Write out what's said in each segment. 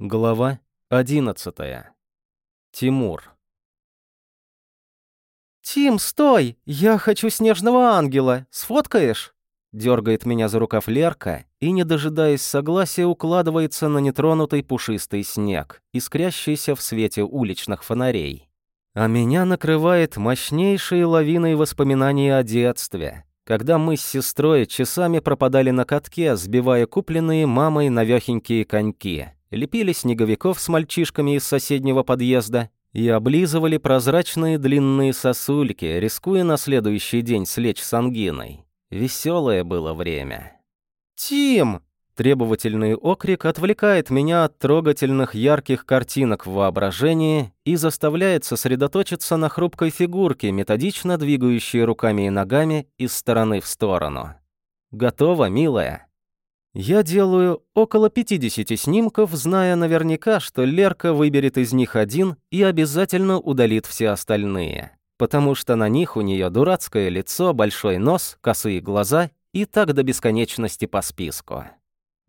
Глава 11. Тимур. «Тим, стой! Я хочу снежного ангела! Сфоткаешь?» Дергает меня за рукав Лерка и, не дожидаясь согласия, укладывается на нетронутый пушистый снег, искрящийся в свете уличных фонарей. А меня накрывает мощнейшей лавиной воспоминаний о детстве, когда мы с сестрой часами пропадали на катке, сбивая купленные мамой навехенькие коньки лепили снеговиков с мальчишками из соседнего подъезда и облизывали прозрачные длинные сосульки, рискуя на следующий день слечь с ангиной. Веселое было время. «Тим!» Требовательный окрик отвлекает меня от трогательных ярких картинок в воображении и заставляет сосредоточиться на хрупкой фигурке, методично двигающей руками и ногами из стороны в сторону. «Готово, милая?» Я делаю около 50 снимков, зная наверняка, что Лерка выберет из них один и обязательно удалит все остальные. Потому что на них у нее дурацкое лицо, большой нос, косые глаза и так до бесконечности по списку.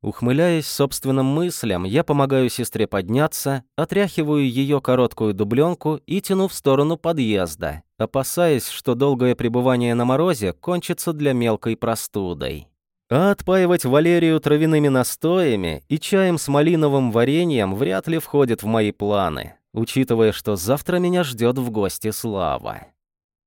Ухмыляясь собственным мыслям, я помогаю сестре подняться, отряхиваю ее короткую дубленку и тяну в сторону подъезда, опасаясь, что долгое пребывание на морозе кончится для мелкой простудой. А отпаивать Валерию травяными настоями и чаем с малиновым вареньем вряд ли входит в мои планы, учитывая, что завтра меня ждет в гости Слава.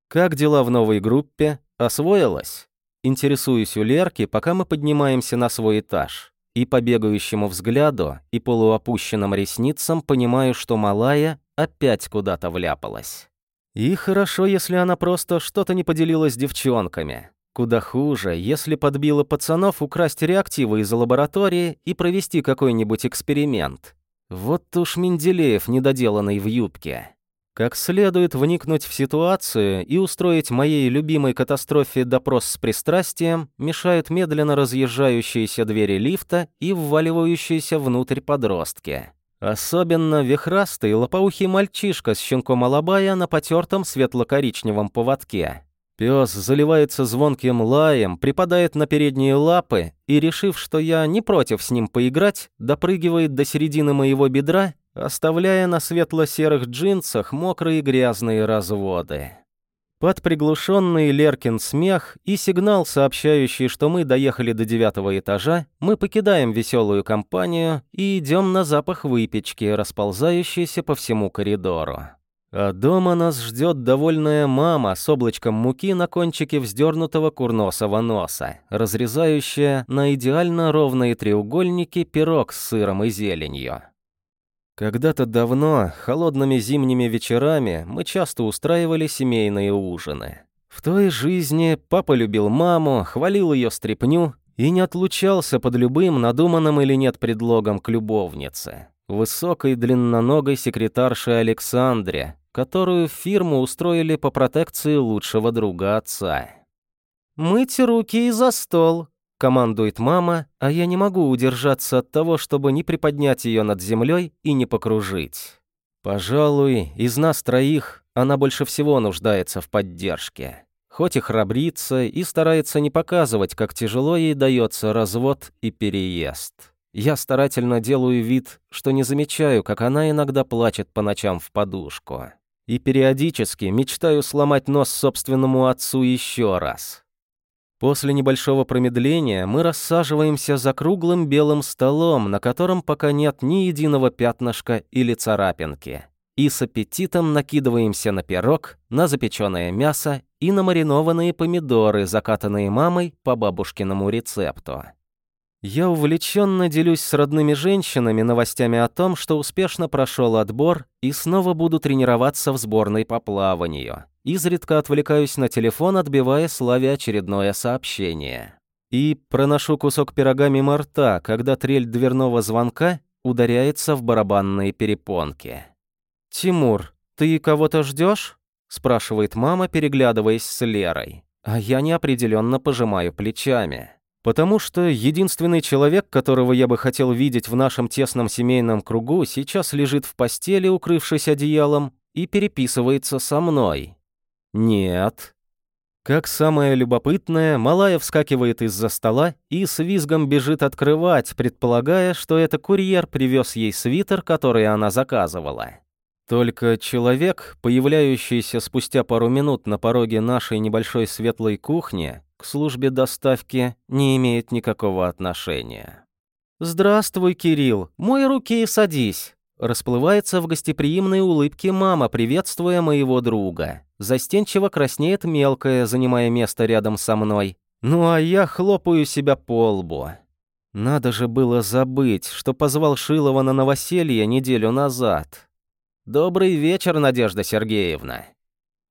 Как дела в новой группе? Освоилась? Интересуюсь у Лерки, пока мы поднимаемся на свой этаж. И по бегающему взгляду и полуопущенным ресницам понимаю, что малая опять куда-то вляпалась. И хорошо, если она просто что-то не поделилась с девчонками. Куда хуже, если подбила пацанов украсть реактивы из лаборатории и провести какой-нибудь эксперимент. Вот уж Менделеев, недоделанный в юбке. Как следует вникнуть в ситуацию и устроить моей любимой катастрофе допрос с пристрастием мешают медленно разъезжающиеся двери лифта и вваливающиеся внутрь подростки. Особенно вихрастый лопоухий мальчишка с щенком алабая на потертом светло-коричневом поводке. Пес заливается звонким лаем, припадает на передние лапы и, решив, что я не против с ним поиграть, допрыгивает до середины моего бедра, оставляя на светло-серых джинсах мокрые грязные разводы. Под приглушенный Леркин смех и сигнал, сообщающий, что мы доехали до девятого этажа, мы покидаем веселую компанию и идем на запах выпечки, расползающейся по всему коридору. А дома нас ждет довольная мама с облачком муки на кончике вздернутого курносого носа, разрезающая на идеально ровные треугольники пирог с сыром и зеленью. Когда-то давно, холодными зимними вечерами, мы часто устраивали семейные ужины. В той жизни папа любил маму, хвалил ее стряпню и не отлучался под любым надуманным или нет предлогом к любовнице. Высокой длинноногой секретарше Александре, которую фирму устроили по протекции лучшего друга отца. «Мыть руки и за стол», — командует мама, а я не могу удержаться от того, чтобы не приподнять ее над землей и не покружить. Пожалуй, из нас троих она больше всего нуждается в поддержке. Хоть и храбрится и старается не показывать, как тяжело ей дается развод и переезд. Я старательно делаю вид, что не замечаю, как она иногда плачет по ночам в подушку и периодически мечтаю сломать нос собственному отцу еще раз. После небольшого промедления мы рассаживаемся за круглым белым столом, на котором пока нет ни единого пятнышка или царапинки, и с аппетитом накидываемся на пирог, на запеченное мясо и на маринованные помидоры, закатанные мамой по бабушкиному рецепту. Я увлеченно делюсь с родными женщинами новостями о том, что успешно прошел отбор и снова буду тренироваться в сборной по плаванию. Изредка отвлекаюсь на телефон, отбивая Славе очередное сообщение. И проношу кусок пирога мимо рта, когда трель дверного звонка ударяется в барабанные перепонки. «Тимур, ты кого-то ждешь? спрашивает мама, переглядываясь с Лерой. А я неопределенно пожимаю плечами. Потому что единственный человек, которого я бы хотел видеть в нашем тесном семейном кругу, сейчас лежит в постели, укрывшись одеялом, и переписывается со мной. Нет. Как самое любопытное, малая вскакивает из-за стола и с визгом бежит открывать, предполагая, что это курьер привез ей свитер, который она заказывала. Только человек, появляющийся спустя пару минут на пороге нашей небольшой светлой кухни, к службе доставки не имеет никакого отношения. «Здравствуй, Кирилл, мой руки и садись!» Расплывается в гостеприимной улыбке мама, приветствуя моего друга. Застенчиво краснеет мелкая, занимая место рядом со мной. Ну а я хлопаю себя по лбу. Надо же было забыть, что позвал Шилова на новоселье неделю назад. «Добрый вечер, Надежда Сергеевна».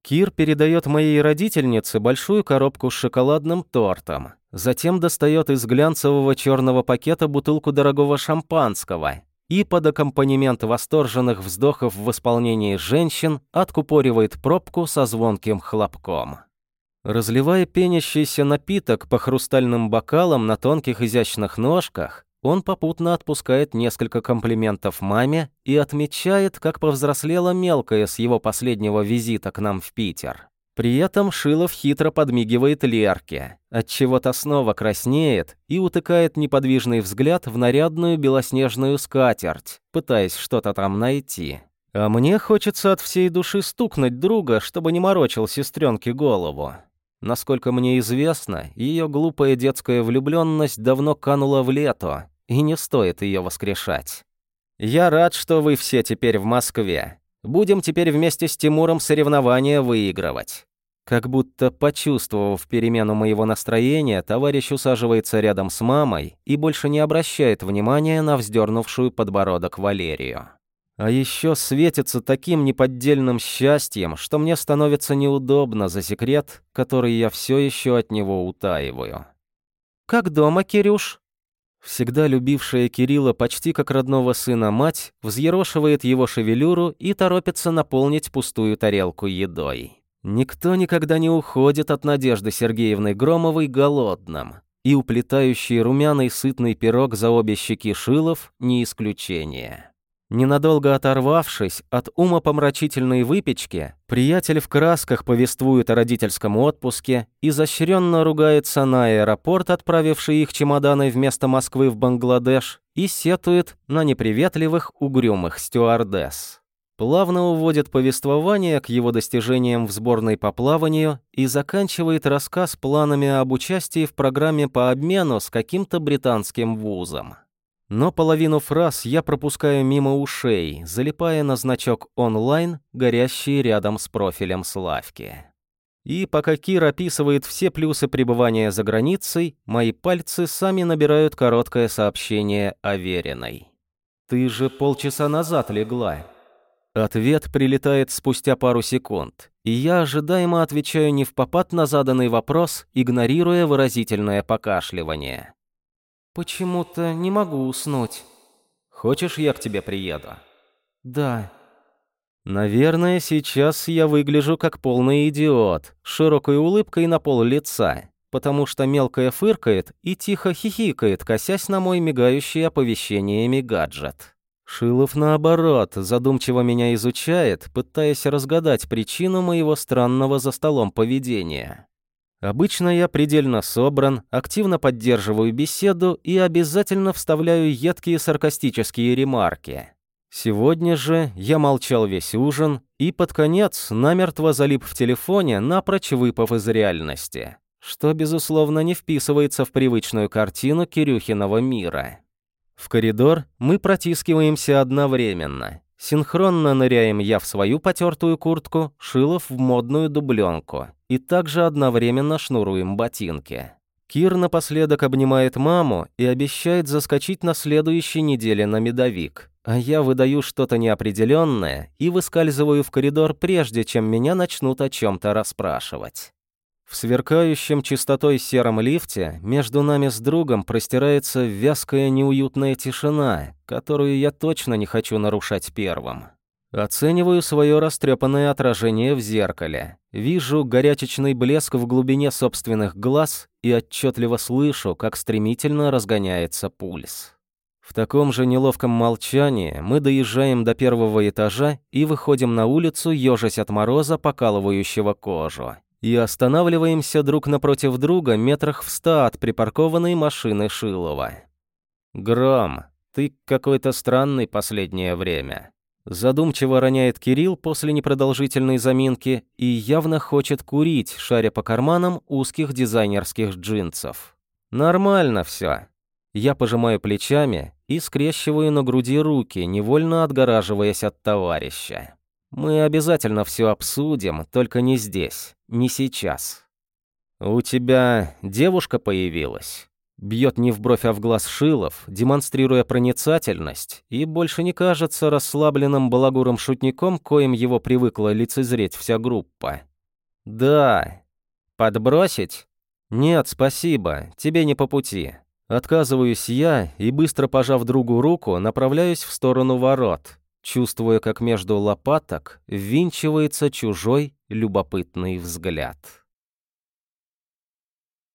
Кир передает моей родительнице большую коробку с шоколадным тортом. Затем достает из глянцевого черного пакета бутылку дорогого шампанского и под аккомпанемент восторженных вздохов в исполнении женщин откупоривает пробку со звонким хлопком. Разливая пенящийся напиток по хрустальным бокалам на тонких изящных ножках, он попутно отпускает несколько комплиментов маме и отмечает, как повзрослела мелкая с его последнего визита к нам в Питер. При этом Шилов хитро подмигивает Лерке, отчего-то снова краснеет и утыкает неподвижный взгляд в нарядную белоснежную скатерть, пытаясь что-то там найти. А мне хочется от всей души стукнуть друга, чтобы не морочил сестренке голову. Насколько мне известно, ее глупая детская влюбленность давно канула в лето, и не стоит ее воскрешать. Я рад, что вы все теперь в Москве. Будем теперь вместе с Тимуром соревнования выигрывать. Как будто почувствовав перемену моего настроения, товарищ усаживается рядом с мамой и больше не обращает внимания на вздернувшую подбородок Валерию. А еще светится таким неподдельным счастьем, что мне становится неудобно за секрет, который я все еще от него утаиваю. «Как дома, Кирюш?» Всегда любившая Кирилла почти как родного сына мать, взъерошивает его шевелюру и торопится наполнить пустую тарелку едой. Никто никогда не уходит от Надежды Сергеевны Громовой голодным, и уплетающий румяный сытный пирог за обе щеки Шилов не исключение. Ненадолго оторвавшись от умопомрачительной выпечки, приятель в красках повествует о родительском отпуске, изощренно ругается на аэропорт, отправивший их чемоданы вместо Москвы в Бангладеш, и сетует на неприветливых угрюмых стюардесс. Плавно уводит повествование к его достижениям в сборной по плаванию и заканчивает рассказ планами об участии в программе по обмену с каким-то британским вузом. Но половину фраз я пропускаю мимо ушей, залипая на значок «онлайн», горящий рядом с профилем Славки. И пока Кир описывает все плюсы пребывания за границей, мои пальцы сами набирают короткое сообщение о Вериной. «Ты же полчаса назад легла». Ответ прилетает спустя пару секунд, и я ожидаемо отвечаю не в попад на заданный вопрос, игнорируя выразительное покашливание. «Почему-то не могу уснуть». «Хочешь, я к тебе приеду?» «Да». Наверное, сейчас я выгляжу как полный идиот, с широкой улыбкой на пол лица, потому что мелкая фыркает и тихо хихикает, косясь на мой мигающий оповещениями гаджет. Шилов, наоборот, задумчиво меня изучает, пытаясь разгадать причину моего странного за столом поведения. Обычно я предельно собран, активно поддерживаю беседу и обязательно вставляю едкие саркастические ремарки. Сегодня же я молчал весь ужин и под конец намертво залип в телефоне, напрочь выпав из реальности, что, безусловно, не вписывается в привычную картину Кирюхиного мира. В коридор мы протискиваемся одновременно. Синхронно ныряем я в свою потертую куртку, Шилов в модную дубленку и также одновременно шнуруем ботинки. Кир напоследок обнимает маму и обещает заскочить на следующей неделе на медовик, а я выдаю что-то неопределенное и выскальзываю в коридор, прежде чем меня начнут о чем-то расспрашивать. В сверкающем чистотой сером лифте между нами с другом простирается вязкая неуютная тишина, которую я точно не хочу нарушать первым. Оцениваю свое растрепанное отражение в зеркале. Вижу горячечный блеск в глубине собственных глаз и отчетливо слышу, как стремительно разгоняется пульс. В таком же неловком молчании мы доезжаем до первого этажа и выходим на улицу, ежась от мороза, покалывающего кожу. и останавливаемся друг напротив друга метрах в ста от припаркованной машины Шилова. «Гром, ты какой-то странный последнее время». Задумчиво роняет Кирилл после непродолжительной заминки и явно хочет курить, шаря по карманам узких дизайнерских джинсов. «Нормально все. Я пожимаю плечами и скрещиваю на груди руки, невольно отгораживаясь от товарища. Мы обязательно все обсудим, только не здесь, не сейчас. У тебя девушка появилась? Бьет не в бровь, а в глаз Шилов, демонстрируя проницательность, и больше не кажется расслабленным балагурым шутником, коим его привыкла лицезреть вся группа. «Да. Подбросить?» «Нет, спасибо, тебе не по пути. Отказываюсь я и, быстро пожав другу руку, направляюсь в сторону ворот, чувствуя, как между лопаток ввинчивается чужой любопытный взгляд.